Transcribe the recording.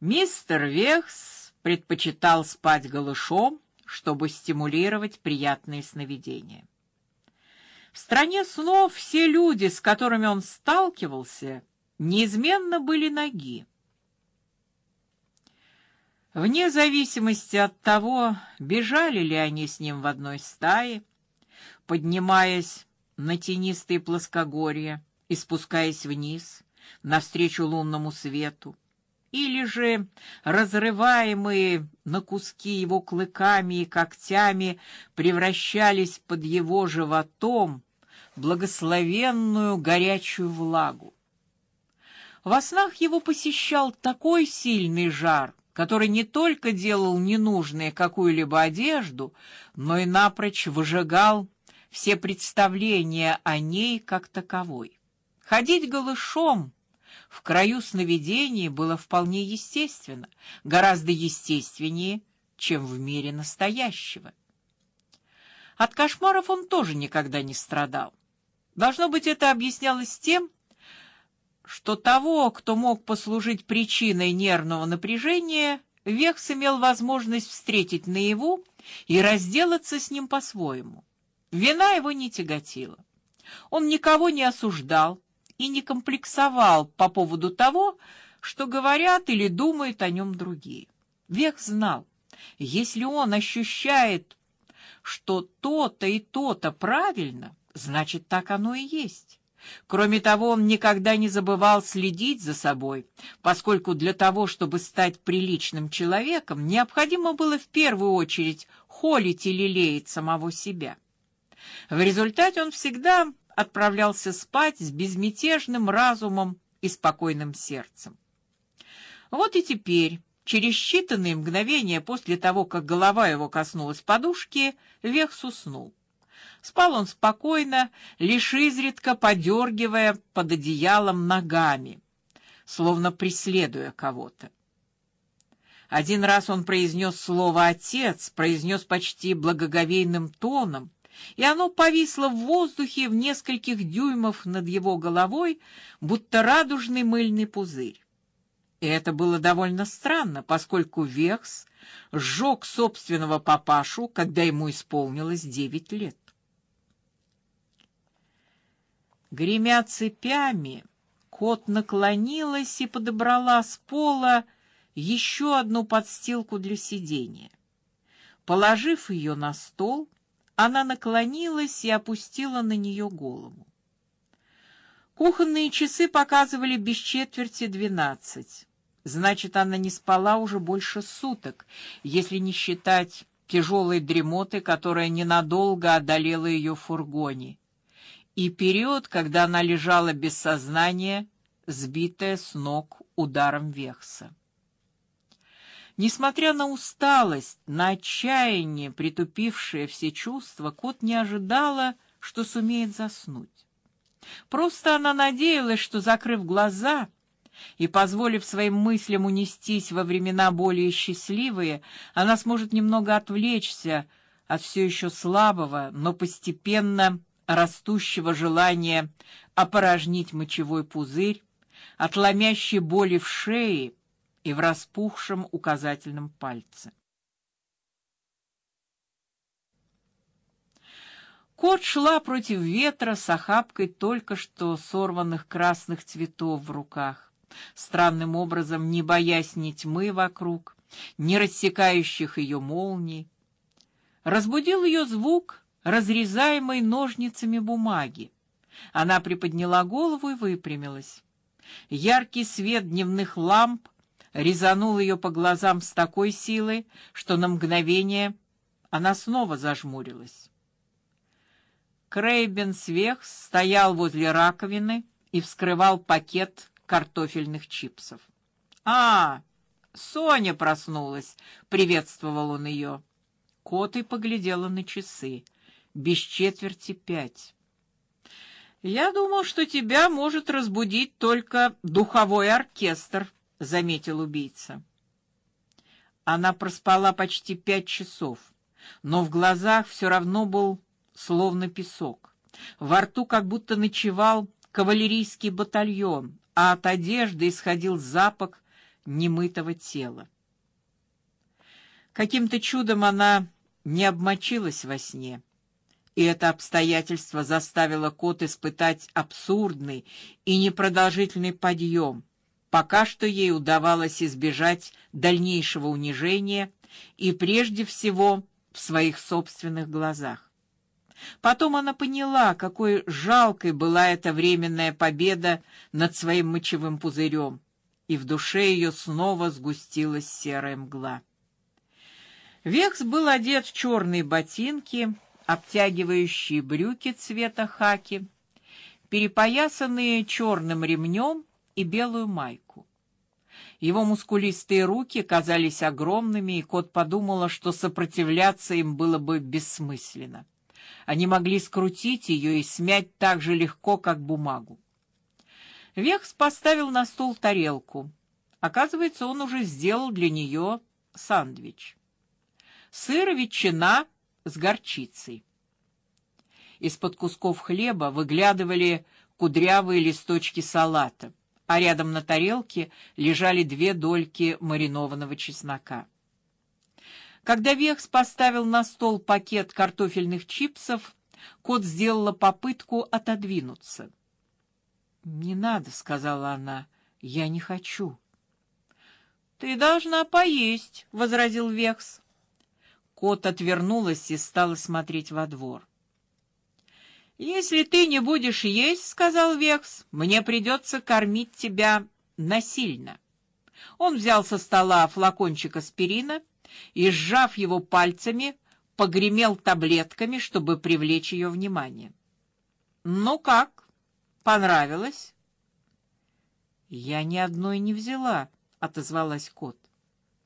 Мистер Вехс предпочитал спать голышом, чтобы стимулировать приятные сновидения. В стране снов все люди, с которыми он сталкивался, неизменно были ноги. Вне зависимости от того, бежали ли они с ним в одной стае, поднимаясь на тенистые плоскогорья и спускаясь вниз навстречу лунному свету, или же разрываемые на куски его клыками и когтями превращались под его животом в благословенную горячую влагу. Во снах его посещал такой сильный жар, который не только делал ненужной какую-либо одежду, но и напрочь выжигал все представления о ней как таковой. Ходить голышом в краю сновидений было вполне естественно, гораздо естественнее, чем в мире настоящего. От кошмаров он тоже никогда не страдал. Должно быть, это объяснялось тем, что того, кто мог послужить причиной нервного напряжения, Векс имел возможность встретить наяву и разделаться с ним по-своему. Вина его не тяготила. Он никого не осуждал, и не комплексовал по поводу того, что говорят или думают о нем другие. Век знал, если он ощущает, что то-то и то-то правильно, значит так оно и есть. Кроме того, он никогда не забывал следить за собой, поскольку для того, чтобы стать приличным человеком, необходимо было в первую очередь холить и лелеять самого себя. В результате он всегда отправлялся спать с безмятежным разумом и спокойным сердцем. Вот и теперь, через считанные мгновения после того, как голова его коснулась подушки, Вехс уснул. Спал он спокойно, лишь изредка подергивая под одеялом ногами, словно преследуя кого-то. Один раз он произнес слово «отец», произнес почти благоговейным тоном, и оно повисло в воздухе в нескольких дюймов над его головой, будто радужный мыльный пузырь. И это было довольно странно, поскольку Векс сжег собственного папашу, когда ему исполнилось девять лет. Гремя цепями, кот наклонилась и подобрала с пола еще одну подстилку для сидения. Положив ее на стол, она наклонилась и опустила на нее голову. Кухонные часы показывали без четверти двенадцать. Значит, она не спала уже больше суток, если не считать тяжелой дремоты, которая ненадолго одолела ее в фургоне, и период, когда она лежала без сознания, сбитая с ног ударом вехса. Несмотря на усталость, на отчаяние, притупившее все чувства, кот не ожидала, что сумеет заснуть. Просто она надеялась, что закрыв глаза и позволив своим мыслям унестись во времена более счастливые, она сможет немного отвлечься от все еще слабого, но постепенно растущего желания опорожнить мочевой пузырь, от ломящей боли в шее и в распухшем указательном пальце. Кот шла против ветра с охапкой только что сорванных красных цветов в руках, странным образом не боясь ни тьмы вокруг, ни рассекающих ее молний. Разбудил ее звук разрезаемой ножницами бумаги. Она приподняла голову и выпрямилась. Яркий свет дневных ламп резанул ее по глазам с такой силой, что на мгновение она снова зажмурилась. Крейбен Свех стоял возле раковины и вскрывал пакет картофельных чипсов. А, Соня проснулась, приветствовал он ее. Кот и поглядела на часы. Без четверти пять. Я думал, что тебя может разбудить только духовой оркестр заметил убийца. Она проспала почти пять часов, но в глазах все равно был словно песок. Во рту как будто ночевал кавалерийский батальон, а от одежды исходил запах немытого тела. Каким-то чудом она не обмочилась во сне, и это обстоятельство заставило кот испытать абсурдный и непродолжительный подъем. Пока что ей удавалось избежать дальнейшего унижения и прежде всего в своих собственных глазах. Потом она поняла, какой жалкой была эта временная победа над своим мочевым пузырем, и в душе ее снова сгустилась серая мгла. Векс был одет в черные ботинки, обтягивающие брюки цвета хаки, перепоясанные черным ремнем и белую майку. Его мускулистые руки казались огромными, и кот подумала, что сопротивляться им было бы бессмысленно. Они могли скрутить ее и смять так же легко, как бумагу. Векс поставил на стол тарелку. Оказывается, он уже сделал для нее сандвич. Сыр и ветчина с горчицей. Из-под кусков хлеба выглядывали кудрявые листочки салата, а рядом на тарелке лежали две дольки маринованного чеснока. Когда Векс поставил на стол пакет картофельных чипсов, кот сделала попытку отодвинуться. "Не надо", сказала она. "Я не хочу". "Ты должна поесть", возразил Векс. Кот отвернулась и стала смотреть во двор. Если ты не будешь есть, сказал Векс, мне придется кормить тебя насильно. Он взял со стола флакончик аспирина и, сжав его пальцами, погремел таблетками, чтобы привлечь ее внимание. Ну как? Понравилось? Я ни одной не взяла, отозвалась кот.